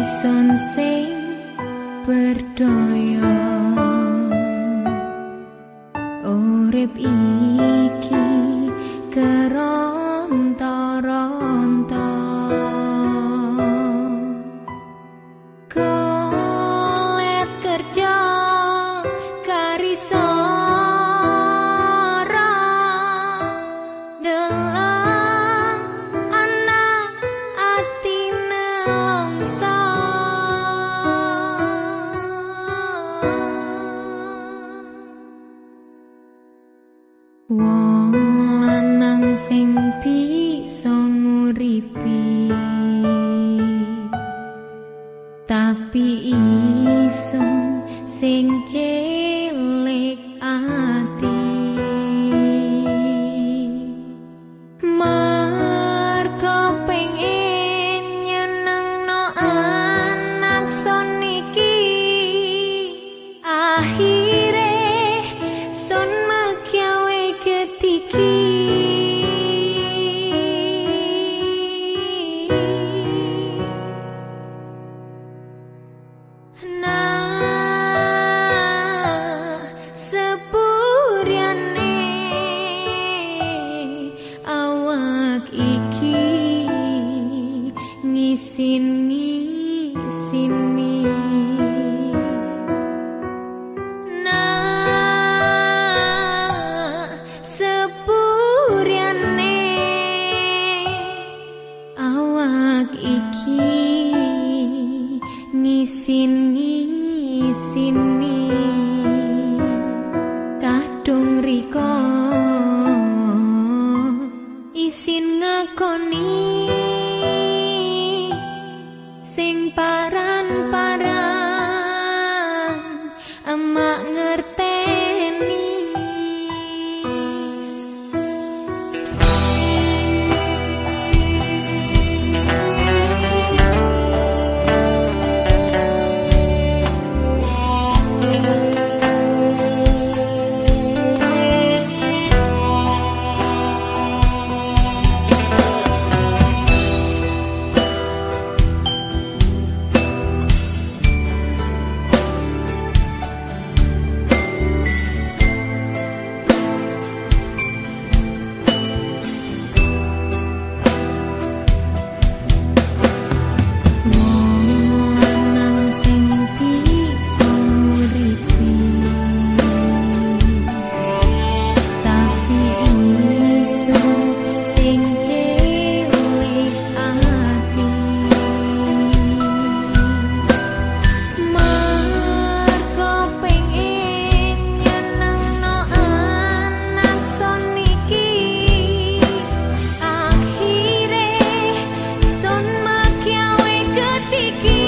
Ison sing berdoyong Tapi emak iki